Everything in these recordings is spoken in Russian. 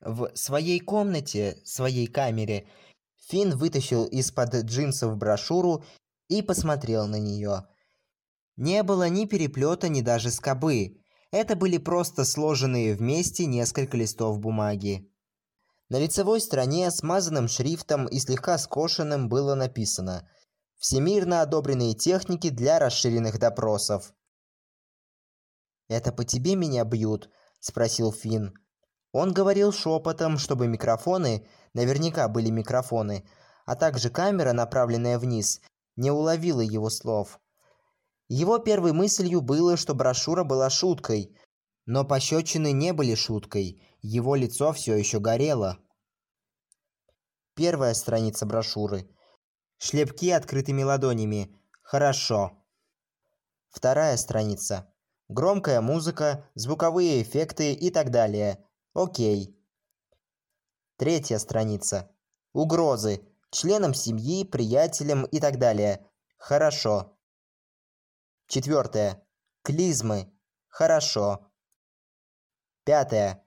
В своей комнате, своей камере, Финн вытащил из-под джинсов брошюру и посмотрел на нее. Не было ни переплета, ни даже скобы. Это были просто сложенные вместе несколько листов бумаги. На лицевой стороне смазанным шрифтом и слегка скошенным было написано «Всемирно одобренные техники для расширенных допросов». «Это по тебе меня бьют?» – спросил Финн. Он говорил шепотом, чтобы микрофоны, наверняка были микрофоны, а также камера, направленная вниз, не уловила его слов. Его первой мыслью было, что брошюра была шуткой, но пощечины не были шуткой, его лицо все еще горело. Первая страница брошюры. Шлепки открытыми ладонями. Хорошо. Вторая страница. Громкая музыка, звуковые эффекты и так далее. Окей. Третья страница. Угрозы. Членам семьи, приятелям и так далее. Хорошо. Четвертое. Клизмы. Хорошо. Пятое.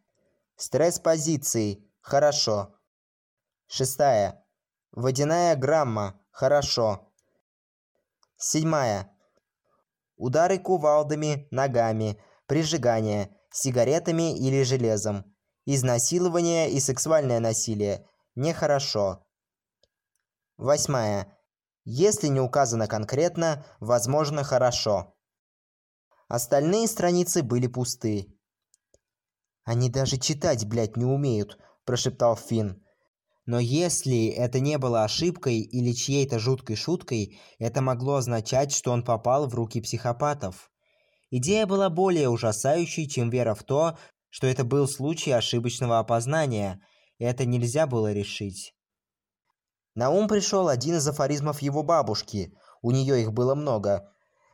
Стресс позиции. Хорошо. Шестая. Водяная грамма. Хорошо. Седьмая. Удары кувалдами, ногами, прижигание, сигаретами или железом. Изнасилование и сексуальное насилие. Нехорошо. Восьмая. Если не указано конкретно, возможно, хорошо. Остальные страницы были пусты. «Они даже читать, блядь, не умеют», – прошептал Финн. Но если это не было ошибкой или чьей-то жуткой шуткой, это могло означать, что он попал в руки психопатов. Идея была более ужасающей, чем вера в то, что это был случай ошибочного опознания, и это нельзя было решить. На ум пришел один из афоризмов его бабушки, у нее их было много.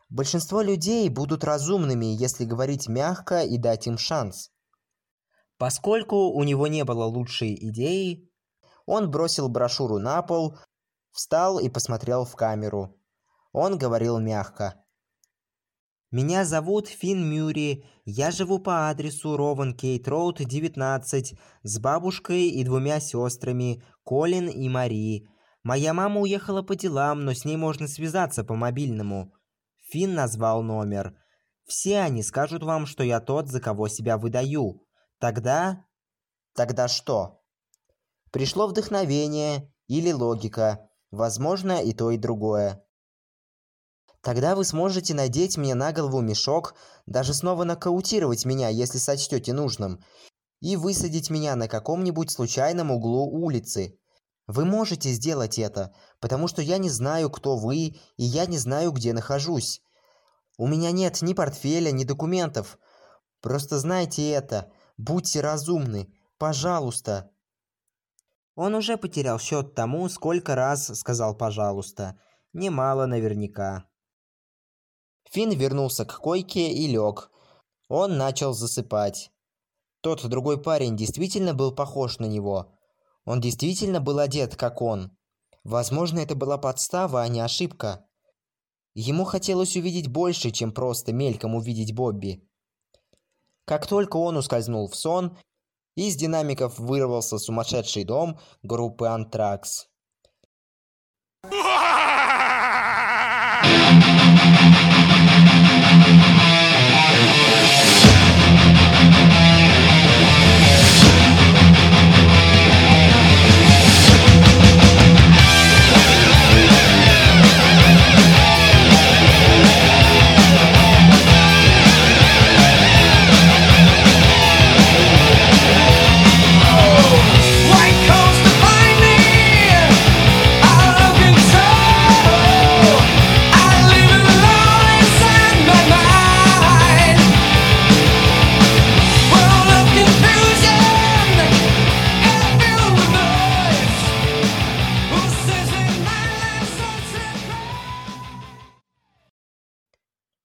Большинство людей будут разумными, если говорить мягко и дать им шанс. Поскольку у него не было лучшей идеи, он бросил брошюру на пол, встал и посмотрел в камеру. Он говорил мягко. «Меня зовут Финн Мюри. Я живу по адресу Рован Кейт Роуд, 19, с бабушкой и двумя сестрами, Колин и Мари. Моя мама уехала по делам, но с ней можно связаться по мобильному». Финн назвал номер. «Все они скажут вам, что я тот, за кого себя выдаю. Тогда...» «Тогда что?» Пришло вдохновение или логика, возможно и то и другое. Тогда вы сможете надеть мне на голову мешок, даже снова нокаутировать меня, если сочтете нужным, и высадить меня на каком-нибудь случайном углу улицы. Вы можете сделать это, потому что я не знаю, кто вы, и я не знаю, где нахожусь. У меня нет ни портфеля, ни документов. Просто знайте это. Будьте разумны. Пожалуйста. Он уже потерял счет тому, сколько раз сказал «пожалуйста». Немало наверняка. Финн вернулся к койке и лег. Он начал засыпать. Тот другой парень действительно был похож на него. Он действительно был одет, как он. Возможно, это была подстава, а не ошибка. Ему хотелось увидеть больше, чем просто мельком увидеть Бобби. Как только он ускользнул в сон, из динамиков вырвался сумасшедший дом группы «Антракс».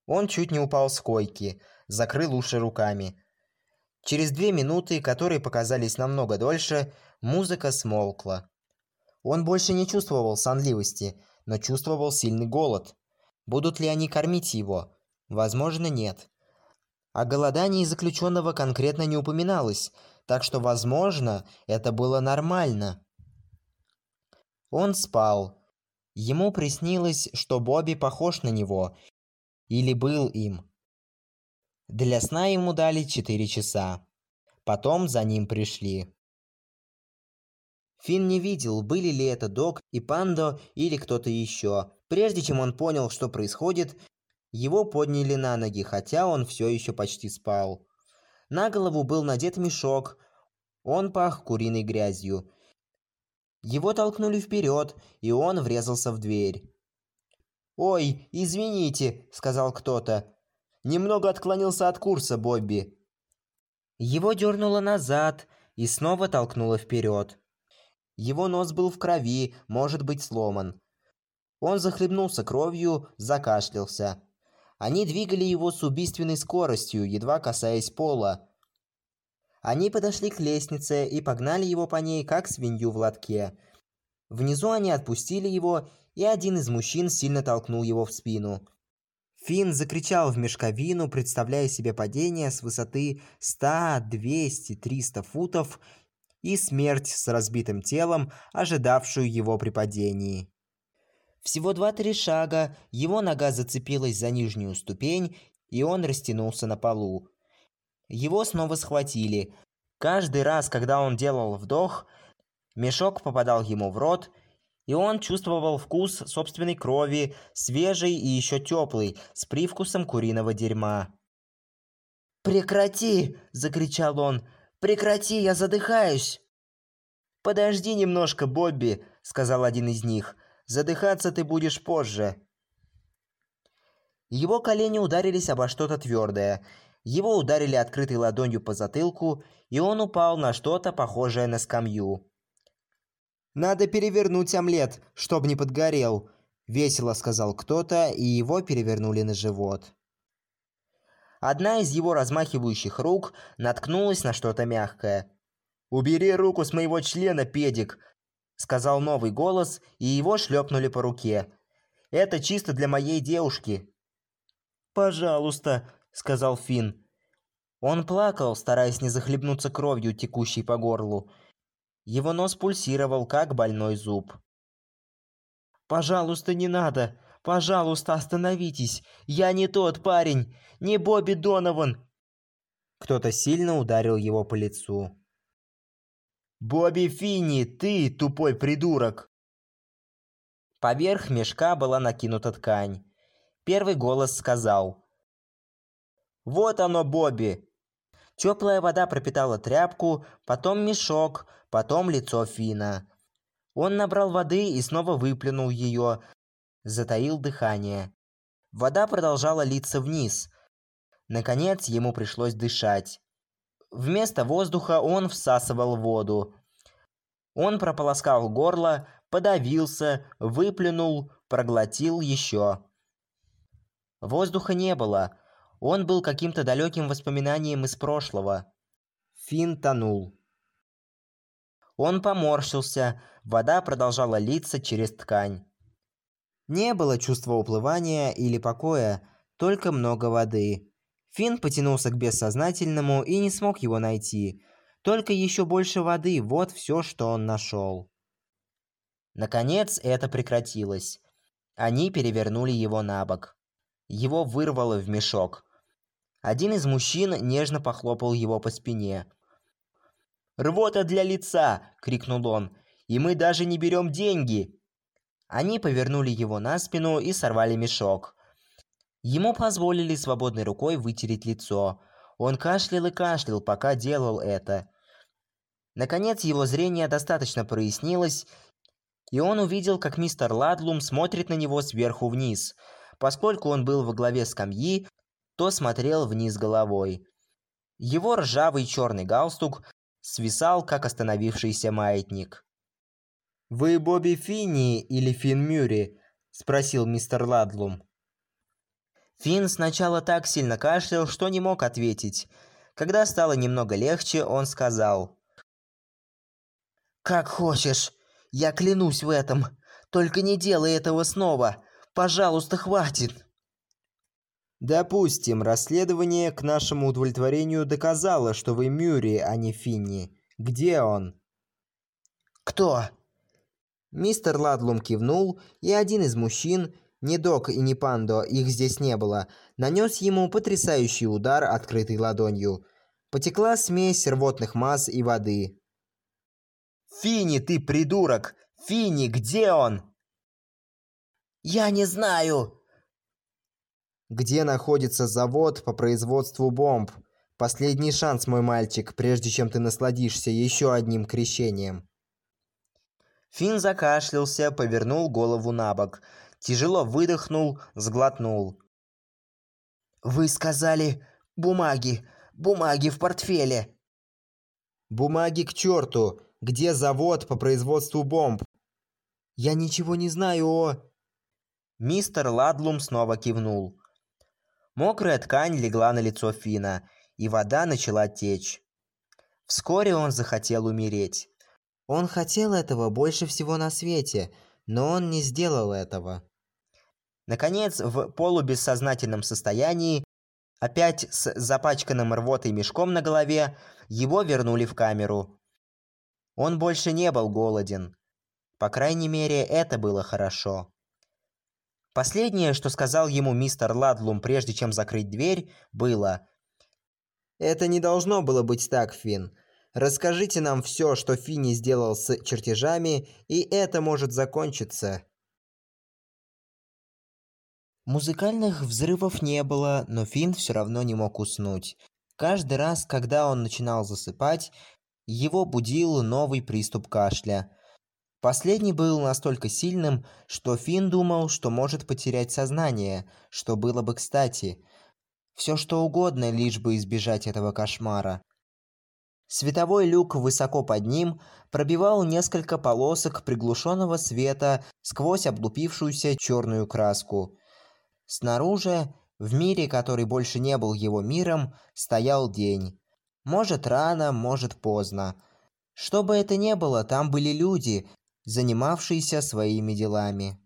Он чуть не упал с койки, закрыл уши руками. Через две минуты, которые показались намного дольше, музыка смолкла. Он больше не чувствовал сонливости, но чувствовал сильный голод. Будут ли они кормить его? Возможно, нет. О голодании заключенного конкретно не упоминалось, так что, возможно, это было нормально. Он спал. Ему приснилось, что Бобби похож на него, или был им. Для сна ему дали 4 часа. Потом за ним пришли. Финн не видел, были ли это Док и Пандо или кто-то еще. Прежде чем он понял, что происходит, его подняли на ноги, хотя он все еще почти спал. На голову был надет мешок. Он пах куриной грязью. Его толкнули вперед, и он врезался в дверь. «Ой, извините», — сказал кто-то. «Немного отклонился от курса, Бобби». Его дернуло назад и снова толкнуло вперед. Его нос был в крови, может быть сломан. Он захлебнулся кровью, закашлялся. Они двигали его с убийственной скоростью, едва касаясь пола. Они подошли к лестнице и погнали его по ней, как свинью в лотке. Внизу они отпустили его, и один из мужчин сильно толкнул его в спину. Финн закричал в мешковину, представляя себе падение с высоты 100, 200, 300 футов и смерть с разбитым телом, ожидавшую его при падении. Всего два-три шага, его нога зацепилась за нижнюю ступень, и он растянулся на полу. Его снова схватили. Каждый раз, когда он делал вдох, мешок попадал ему в рот, и он чувствовал вкус собственной крови, свежий и еще теплый, с привкусом куриного дерьма. «Прекрати!» – закричал он. Прекрати, я задыхаюсь!» «Подожди немножко, Бобби», — сказал один из них. «Задыхаться ты будешь позже». Его колени ударились обо что-то твердое. Его ударили открытой ладонью по затылку, и он упал на что-то похожее на скамью. «Надо перевернуть омлет, чтоб не подгорел», — весело сказал кто-то, и его перевернули на живот. Одна из его размахивающих рук наткнулась на что-то мягкое. «Убери руку с моего члена, педик!» — сказал новый голос, и его шлепнули по руке. «Это чисто для моей девушки!» «Пожалуйста!» — сказал Финн. Он плакал, стараясь не захлебнуться кровью, текущей по горлу. Его нос пульсировал, как больной зуб. «Пожалуйста, не надо! Пожалуйста, остановитесь! Я не тот парень! Не Бобби Донован!» Кто-то сильно ударил его по лицу. «Бобби Финни, ты тупой придурок!» Поверх мешка была накинута ткань. Первый голос сказал. «Вот оно, Бобби!» Теплая вода пропитала тряпку, потом мешок, потом лицо Фина. Он набрал воды и снова выплюнул ее, затаил дыхание. Вода продолжала литься вниз. Наконец ему пришлось дышать. Вместо воздуха он всасывал воду. Он прополоскал горло, подавился, выплюнул, проглотил еще. Воздуха не было. Он был каким-то далеким воспоминанием из прошлого. Фин тонул. Он поморщился, вода продолжала литься через ткань. Не было чувства уплывания или покоя, только много воды. Финн потянулся к бессознательному и не смог его найти. Только еще больше воды, вот все, что он нашел. Наконец это прекратилось. Они перевернули его на бок. Его вырвало в мешок. Один из мужчин нежно похлопал его по спине. «Рвота для лица!» – крикнул он. «И мы даже не берем деньги!» Они повернули его на спину и сорвали мешок. Ему позволили свободной рукой вытереть лицо. Он кашлял и кашлял, пока делал это. Наконец его зрение достаточно прояснилось, и он увидел, как мистер Ладлум смотрит на него сверху вниз. Поскольку он был во главе скамьи, то смотрел вниз головой. Его ржавый черный галстук свисал, как остановившийся маятник. «Вы Бобби Финни или Финн Мюрри?» – спросил мистер Ладлум. Финн сначала так сильно кашлял, что не мог ответить. Когда стало немного легче, он сказал. «Как хочешь. Я клянусь в этом. Только не делай этого снова. Пожалуйста, хватит». Допустим, расследование к нашему удовлетворению доказало, что вы Мюри, а не Финни. Где он? Кто? Мистер Ладлум кивнул, и один из мужчин, не Док и не Пандо, их здесь не было, нанес ему потрясающий удар открытой ладонью. Потекла смесь рвотных масс и воды. «Фини, ты придурок! Фини, где он?» «Я не знаю!» «Где находится завод по производству бомб? Последний шанс, мой мальчик, прежде чем ты насладишься еще одним крещением». Фин закашлялся, повернул голову на бок, тяжело выдохнул, сглотнул. «Вы сказали бумаги, бумаги в портфеле!» «Бумаги к черту! Где завод по производству бомб?» «Я ничего не знаю о...» Мистер Ладлум снова кивнул. Мокрая ткань легла на лицо Фина, и вода начала течь. Вскоре он захотел умереть. Он хотел этого больше всего на свете, но он не сделал этого. Наконец, в полубессознательном состоянии, опять с запачканным рвотой мешком на голове, его вернули в камеру. Он больше не был голоден. По крайней мере, это было хорошо. Последнее, что сказал ему мистер Ладлум, прежде чем закрыть дверь, было «Это не должно было быть так, Финн. Расскажите нам все, что Финни сделал с чертежами, и это может закончиться». Музыкальных взрывов не было, но Финн все равно не мог уснуть. Каждый раз, когда он начинал засыпать, его будил новый приступ кашля. Последний был настолько сильным, что Финн думал, что может потерять сознание, что было бы кстати. Все что угодно, лишь бы избежать этого кошмара. Световой люк высоко под ним пробивал несколько полосок приглушенного света сквозь облупившуюся черную краску. Снаружи, в мире, который больше не был его миром, стоял день. Может рано, может поздно. Что бы это ни было, там были люди, занимавшиеся своими делами.